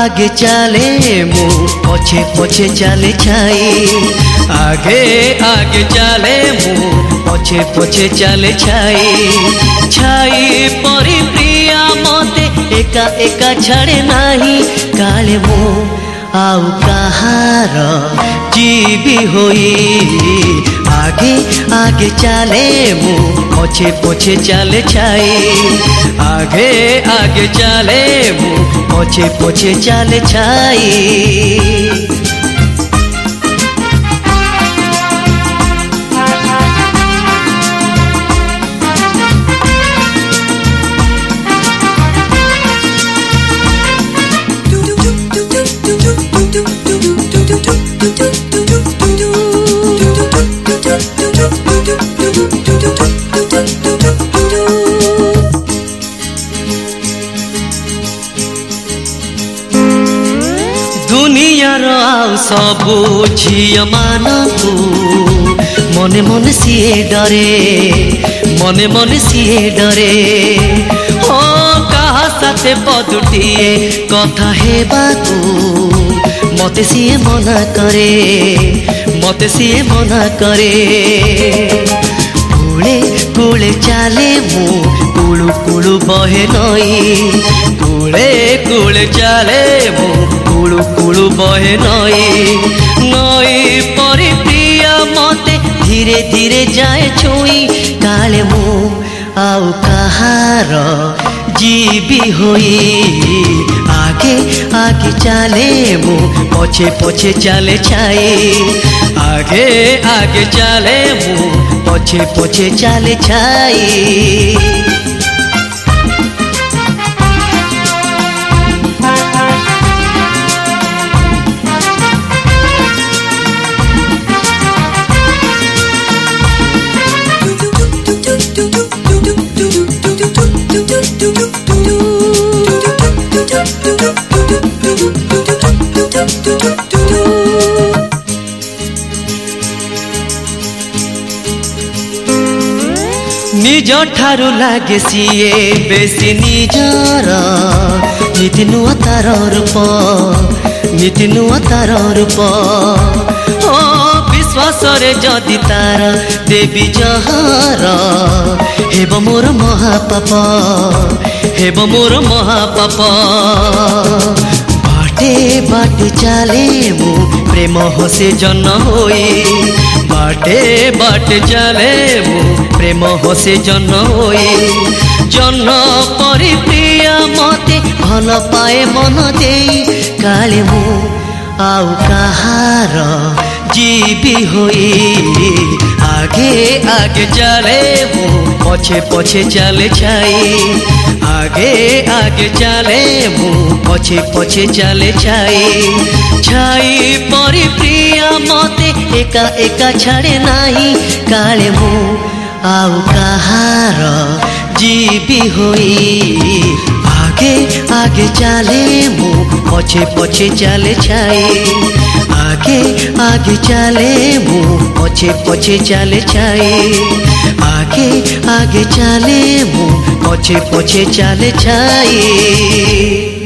আগে চালে মো পছে পছে চালে ছাই। আগে আগে চালে মো পছে পছে চালে ছাই। ছাই পরি প্রিয়া মতে একা একা ছাড়ে নাহি কালে মো আউ কাহার জীবি হই आगे आगे चले वो, पोछे, पछे चले छाई। आगे आगे चले वो, पोछे, पछे चले छाई। ସବୁ ଝିଅମାନଙ୍କୁ ମନେ ମନେ ସିଏ ଡରେ ମନେ ମନେ ସିଏ ଡରେ ଓ କାହା ସାଥେ ପଦୁଟିଏ କଥା ହେବାକୁ ମତେ ସିଏ ମନା କରେ ମତେ ସିଏ ମନା କରେ কুলে কুলে চালে মু কুলু কুলু বহে নই কুলে কুলে চালে মু কুলু কুলু বহে নই নই পরি প্রিয়া মতে ধীরে ধীরে যায় ছুঁই কালে মু আউ কাহার ଯିବି ହୋଇ ଆଗେ ଆଗେ ଚାଲେ ମୁଁ ପଛେ ପଛେ ଚାଲେ ଛାଇ ଆଗେ ଆଗେ ଚାଲେ ମୁଁ ପଛେ ପଛେ ଚାଲେ ଛାଇ ନିଜ ଠାରୁ ଲାଗେ ସିଏ ବେଶୀ ନିଜର ନୀତି ନୂଆ ତାର ରୂପ ନୀତି ନୂଆ ତାର ରୂପ ଓ ବିଶ୍ୱାସରେ ଯଦି ତାର ଦେବୀ ଜହର ହେବ ମୋର ମହାପାପ ହେବ ମୋର ମହାପାପ ବାଟେ ବାଟେ ଚାଲେ ମୁଁ প্রেম হসে জন হয়ে বাটে বাটে চলে মো প্রেম হসে জন হয়ে জন পরি প্রিয়া মতে ভালো পায়ে মন দেই। কালে মু আউ কাহার জীবি হয়ে ଆଗେ ଆଗେ ଚାଲେ ମୁଁ ପଛେ ପଛେ ଚାଲେ ଛାଇ ଆଗେ ଆଗେ ଚାଲେ ମୁଁ ପଛେ ପଛେ ଚାଲେ ଛାଇ ଛାଇ ପରି ପ୍ରିୟା ମତେ ଏକା ଏକା ଛାଡ଼େ ନାହିଁ କାଳେ ମୁଁ ଆଉ କାହାର ଯିବି ହୋଇ আগে আগে চালে মু पछे पछे चले छाए, आगे आगे चले वो पछे पछे चले छाए, आगे आगे चले वो पछे पछे चले छाए।